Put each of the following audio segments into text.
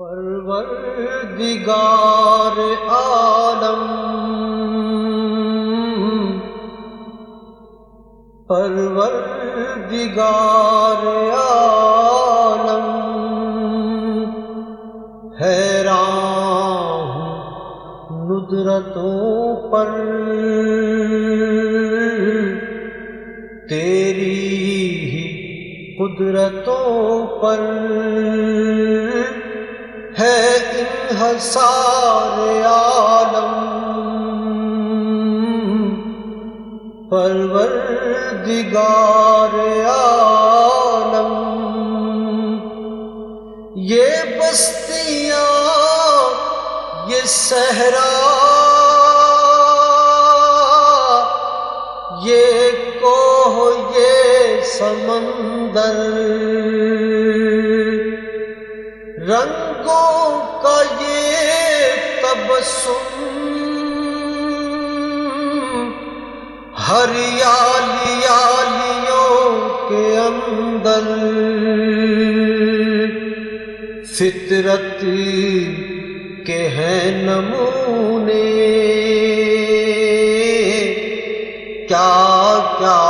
پروردگار عالم پروردگار عالم حیران ندرتوں پر تیری ہی قدرتوں پر ہے انحصار عالم۔ پروردگار عالم۔ یہ بستیاں یہ صحرا یہ کوہ یہ سمندر۔ رنگ رنگوں کا یہ تبسم۔ ہریالیوں کے اندر فطرت کے ہیں نمونے۔ کیا کیا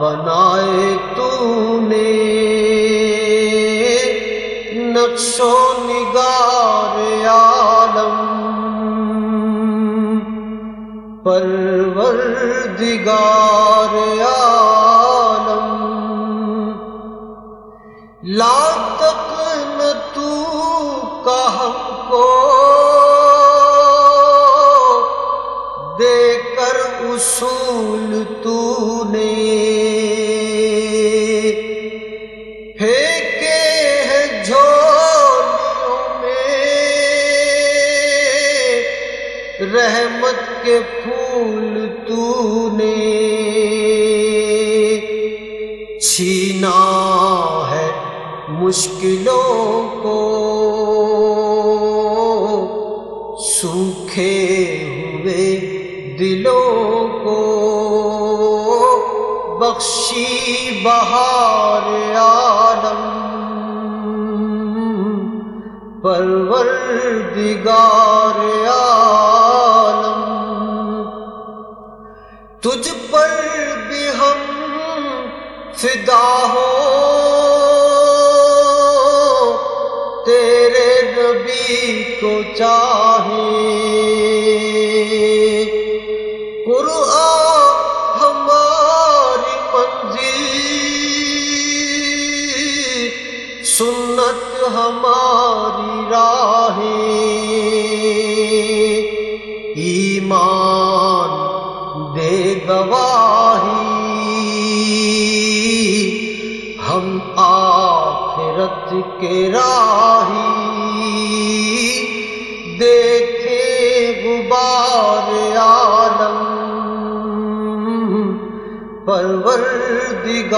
بنائے تو نے؟ نقش و نگار عالم، پروردگار عالم۔ لا تک نہ تو کا ہم کو دے کر اصول تو نے کے پھول تو نے چھینا ہے مشکلوں کو۔ سوکھے ہوئے دلوں کو۔ بخشی بہار عالم۔ پروردگار عالم۔ تجھ پر بھی ہم فدا ہو۔ تیرے نبی کو چاہے قرآن ہماری منزل، سنت ہماری راہ ایمان آخرت کے راہی دیکھے غبار عالم پروردگار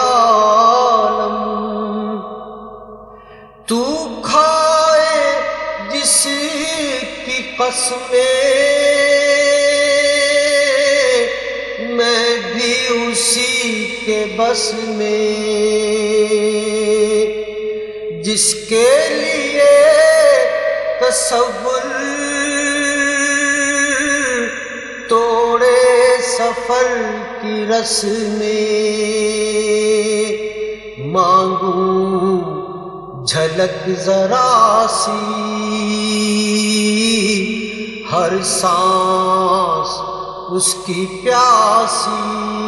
عالم تو کھائے جس کی قسمیں، میں بھی اسی کے بس میں جس کے لیے تصور توڑے سفر کی رس میں مانگوں جھلک ذرا سی ہر سانس اس کی پیاسی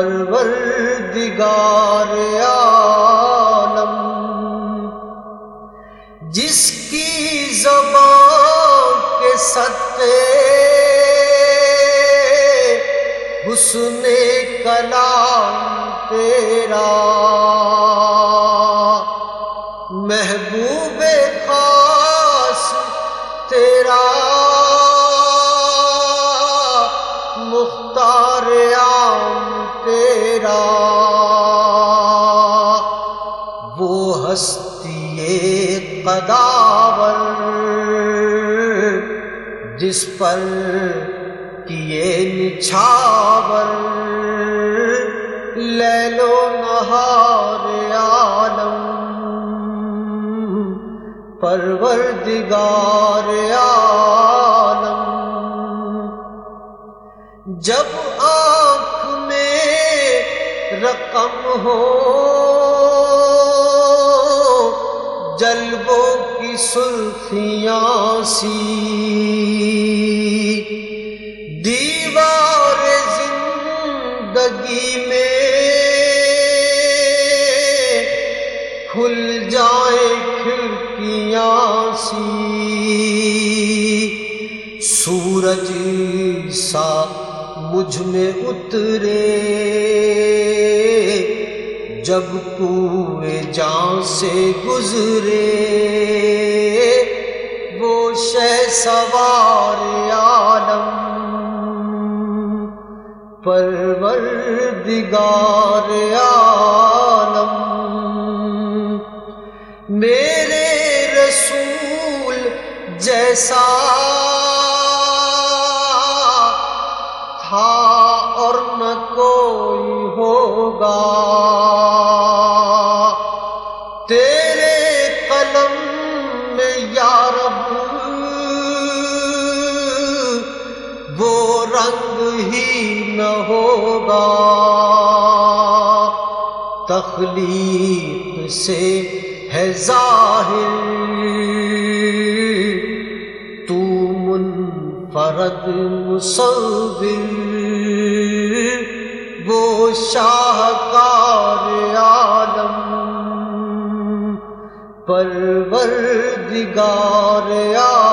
پروردگار عالم جس کی زبان کے صدقے حسن کلام تیرا محبوب خاص تیرا ہستی قداور، جس پر کیے نچھاور۔ لے لو نہار عالم، پروردگار عالم۔ جب آنکھ میں رقم ہو جلبوں کی سلفیاں سی۔ دیوار زندگی میں کھل جائے کھڑکیاں سی۔ سورج سا مجھ میں اترے۔ جب کوئے جان سے گزرے، وہ شہ سوار عالم، پروردگار عالم۔ میرے رسول جیسا تھا اور نہ کوئی ہوگا۔ قلم میں یا رب، وہ رنگ ہی نہ ہوگا۔ تخلیق سے ہے ظاہر، تو منفرد مصور۔ وہ شاہکار عالم پروردگار عالم